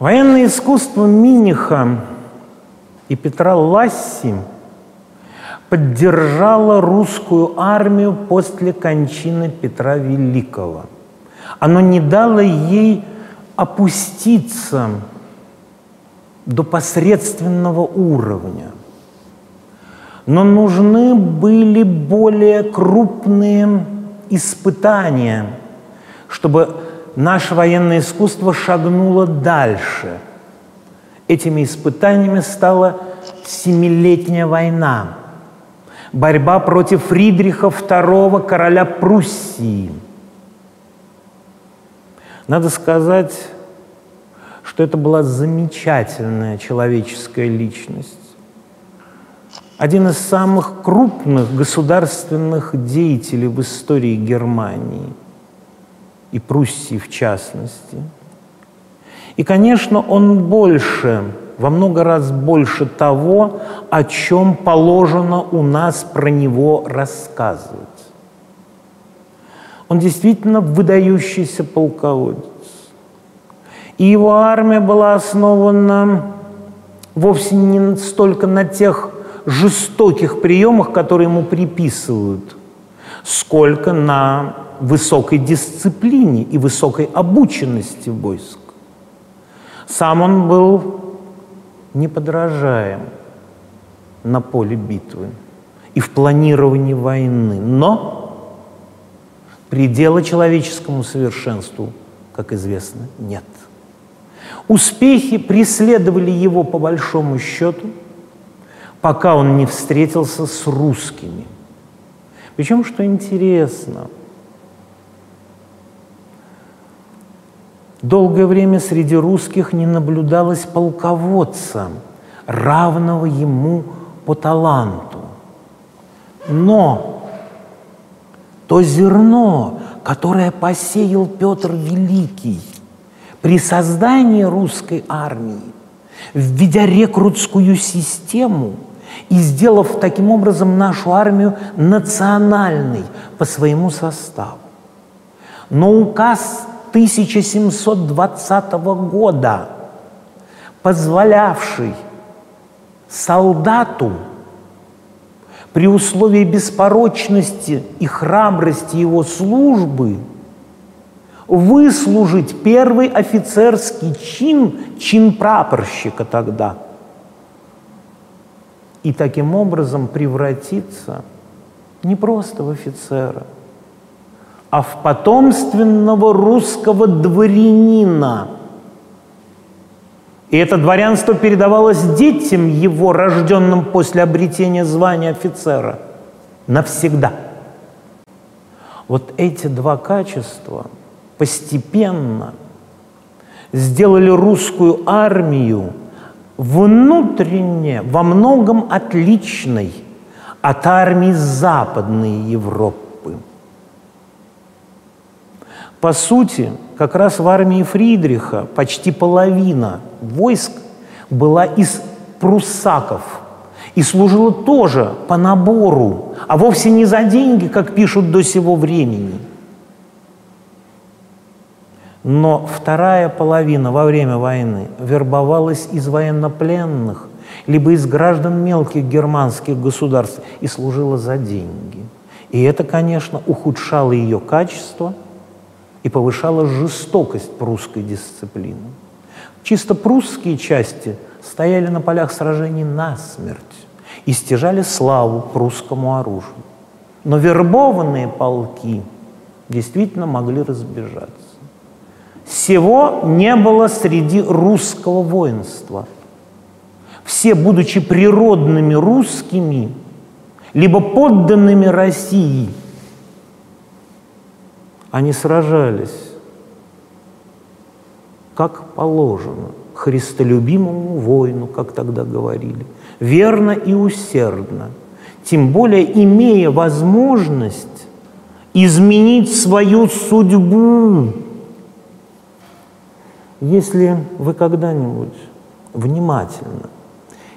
Военное искусство Миниха и Петра Ласси поддержало русскую армию после кончины Петра Великого. Оно не дало ей опуститься до посредственного уровня. Но нужны были более крупные испытания, чтобы наше военное искусство шагнуло дальше. Этими испытаниями стала Семилетняя война, борьба против Фридриха II, короля Пруссии. Надо сказать, что это была замечательная человеческая личность. Один из самых крупных государственных деятелей в истории Германии – и Пруссии в частности. И, конечно, он больше, во много раз больше того, о чем положено у нас про него рассказывать. Он действительно выдающийся полководец. И его армия была основана вовсе не столько на тех жестоких приемах, которые ему приписывают, сколько на высокой дисциплине и высокой обученности войск. Сам он был неподражаем на поле битвы и в планировании войны, но предела человеческому совершенству, как известно, нет. Успехи преследовали его по большому счету, пока он не встретился с русскими. Причем, что интересно – Долгое время среди русских не наблюдалось полководца, равного ему по таланту. Но то зерно, которое посеял Петр Великий при создании русской армии, введя рекрутскую систему и сделав таким образом нашу армию национальной по своему составу. Но указ 1720 года, позволявший солдату при условии беспорочности и храбрости его службы выслужить первый офицерский чин, чин прапорщика тогда, и таким образом превратиться не просто в офицера – а в потомственного русского дворянина. И это дворянство передавалось детям его, рожденным после обретения звания офицера, навсегда. Вот эти два качества постепенно сделали русскую армию внутренне во многом отличной от армии Западной Европы. По сути, как раз в армии Фридриха почти половина войск была из пруссаков и служила тоже по набору, а вовсе не за деньги, как пишут до сего времени. Но вторая половина во время войны вербовалась из военнопленных, либо из граждан мелких германских государств и служила за деньги. И это, конечно, ухудшало ее качество – и повышала жестокость прусской дисциплины. Чисто прусские части стояли на полях сражений насмерть и стяжали славу прусскому оружию. Но вербованные полки действительно могли разбежаться. Всего не было среди русского воинства. Все, будучи природными русскими, либо подданными России – они сражались, как положено, христолюбимому воину, как тогда говорили, верно и усердно, тем более имея возможность изменить свою судьбу. Если вы когда-нибудь внимательно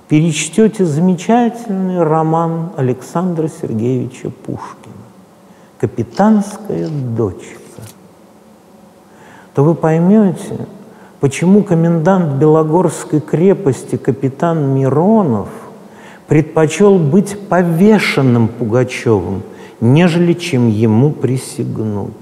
перечтете замечательный роман Александра Сергеевича Пушкина «Капитанская дочка», то вы поймете, почему комендант Белогорской крепости капитан Миронов предпочел быть повешенным Пугачевым, нежели чем ему присягнуть.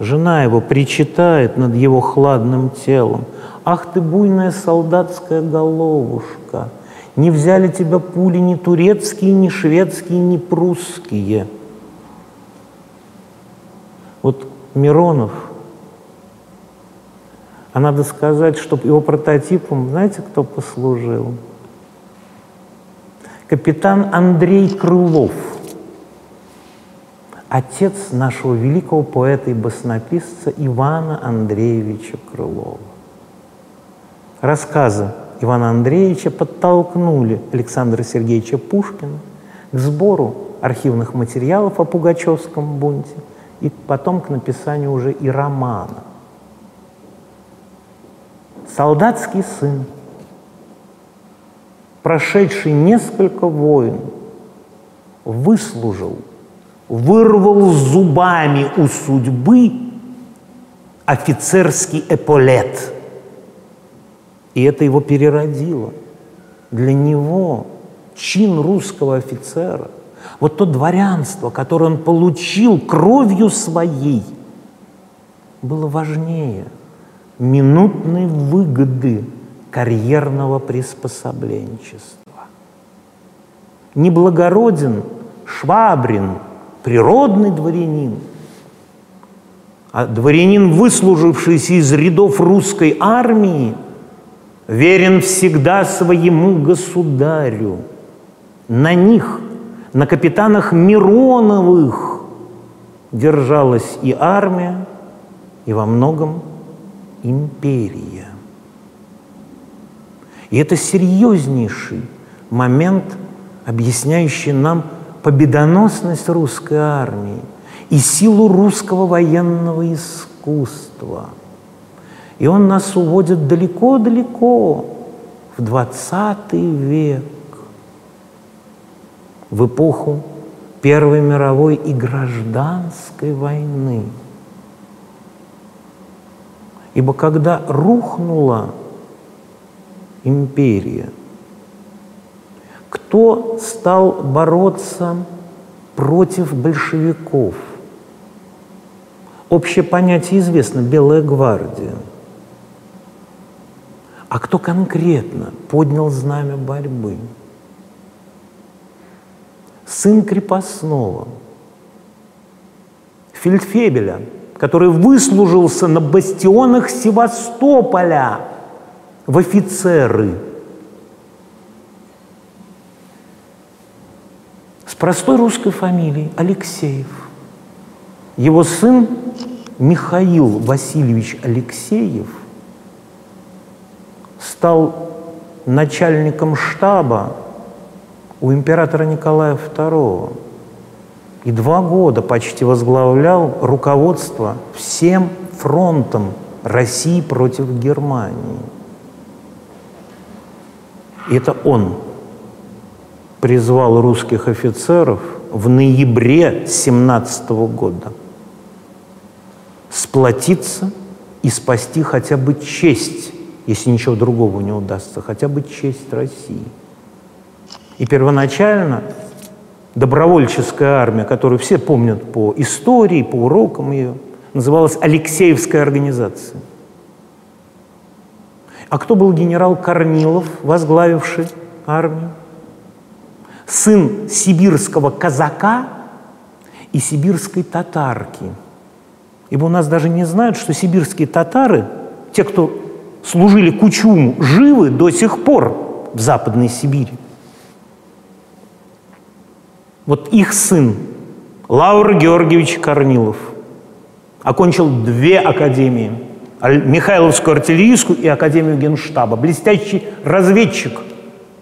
Жена его причитает над его хладным телом. «Ах ты, буйная солдатская головушка! Не взяли тебя пули ни турецкие, ни шведские, ни прусские!» Вот Миронов, а надо сказать, чтобы его прототипом, знаете, кто послужил? Капитан Андрей Крылов – отец нашего великого поэта и баснописца Ивана Андреевича Крылова. Рассказы Ивана Андреевича подтолкнули Александра Сергеевича Пушкина к сбору архивных материалов о Пугачевском бунте и потом к написанию уже и романа. Солдатский сын, прошедший несколько войн, выслужил – вырвал зубами у судьбы офицерский эполет. И это его переродило. Для него чин русского офицера, вот то дворянство, которое он получил кровью своей, было важнее минутной выгоды карьерного приспособленчества. Неблагороден Швабрин – природный дворянин, а дворянин, выслужившийся из рядов русской армии, верен всегда своему государю. На них, на капитанах Мироновых держалась и армия, и во многом империя. И это серьезнейший момент, объясняющий нам победоносность русской армии и силу русского военного искусства. И он нас уводит далеко-далеко в 20 век, в эпоху Первой мировой и гражданской войны. Ибо когда рухнула империя – кто стал бороться против большевиков? Общее понятие известно – Белая гвардия. А кто конкретно поднял знамя борьбы? Сын крепостного, фельдфебеля, который выслужился на бастионах Севастополя в офицеры – простой русской фамилией Алексеев. Его сын Михаил Васильевич Алексеев стал начальником штаба у императора Николая II и два года почти возглавлял руководство всем фронтом России против Германии. И это он призвал русских офицеров в ноябре 17 года сплотиться и спасти хотя бы честь, если ничего другого не удастся, хотя бы честь России. И первоначально добровольческая армия, которую все помнят по истории, по урокам ее, называлась Алексеевская организация. А кто был генерал Корнилов, возглавивший армию? сын сибирского казака и сибирской татарки. Ибо у нас даже не знают, что сибирские татары, те, кто служили Кучуму, живы до сих пор в Западной Сибири. Вот их сын, Лаур Георгиевич Корнилов, окончил две академии. Михайловскую артиллерийскую и Академию Генштаба. Блестящий разведчик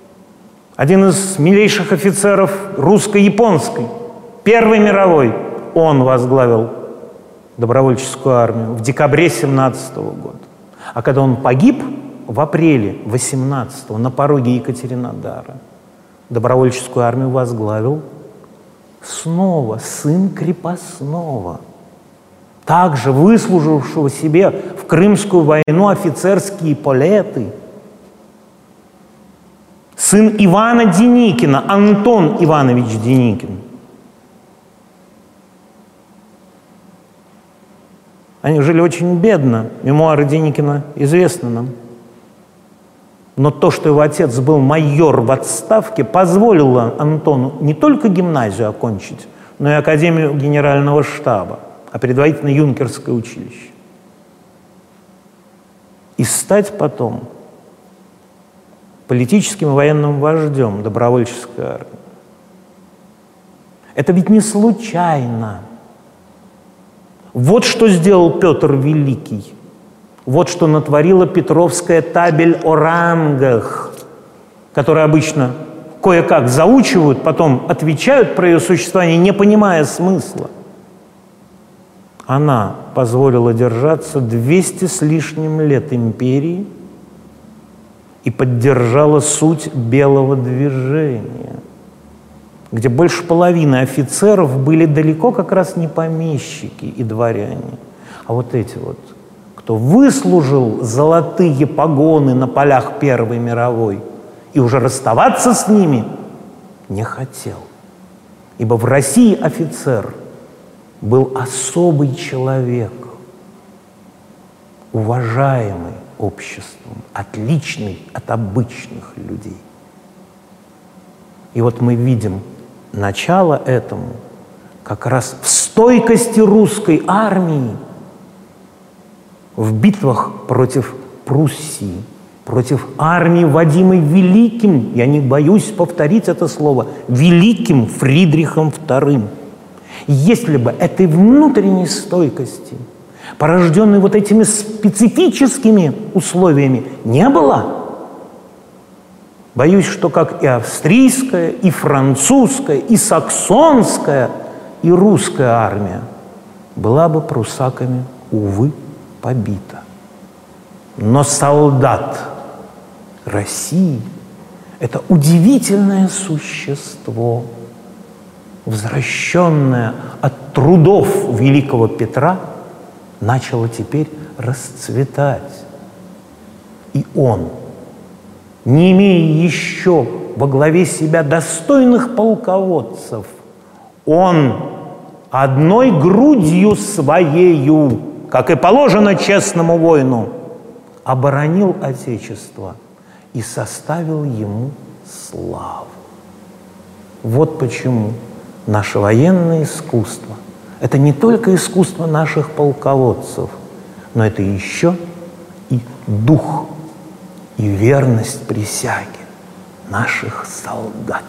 – один из милейших офицеров русско-японской, Первой мировой, он возглавил добровольческую армию в декабре 17 года. А когда он погиб в апреле 18-го на пороге Екатеринодара, добровольческую армию возглавил снова сын крепостного, также выслужившего себе в Крымскую войну офицерские полеты, сын Ивана Деникина, Антон Иванович Деникин. Они жили очень бедно. Мемуары Деникина известны нам. Но то, что его отец был майор в отставке, позволило Антону не только гимназию окончить, но и Академию Генерального штаба, а предварительно юнкерское училище. И стать потом политическим и военным вождем добровольческой армии. Это ведь не случайно. Вот что сделал Петр Великий – вот что натворила Петровская табель о рангах, которая обычно кое-как заучивают, потом отвечают про ее существование, не понимая смысла. Она позволила держаться 200 с лишним лет империи и поддержала суть белого движения, где больше половины офицеров были далеко как раз не помещики и дворяне, а вот эти вот – кто выслужил золотые погоны на полях Первой мировой и уже расставаться с ними не хотел. Ибо в России офицер был особый человек, уважаемый обществом, отличный от обычных людей. И вот мы видим начало этому как раз в стойкости русской армии – в битвах против Пруссии, против армии, водимой великим, я не боюсь повторить это слово, великим Фридрихом II. Если бы этой внутренней стойкости, порожденной вот этими специфическими условиями, не было, боюсь, что как и австрийская, и французская, и саксонская, и русская армия была бы прусаками, увы, побита. Но солдат России – это удивительное существо, возвращенное от трудов великого Петра, начало теперь расцветать. И он, не имея еще во главе себя достойных полководцев, он одной грудью своею как и положено честному воину, оборонил Отечество и составил ему славу. Вот почему наше военное искусство – это не только искусство наших полководцев, но это еще и дух и верность присяге наших солдат.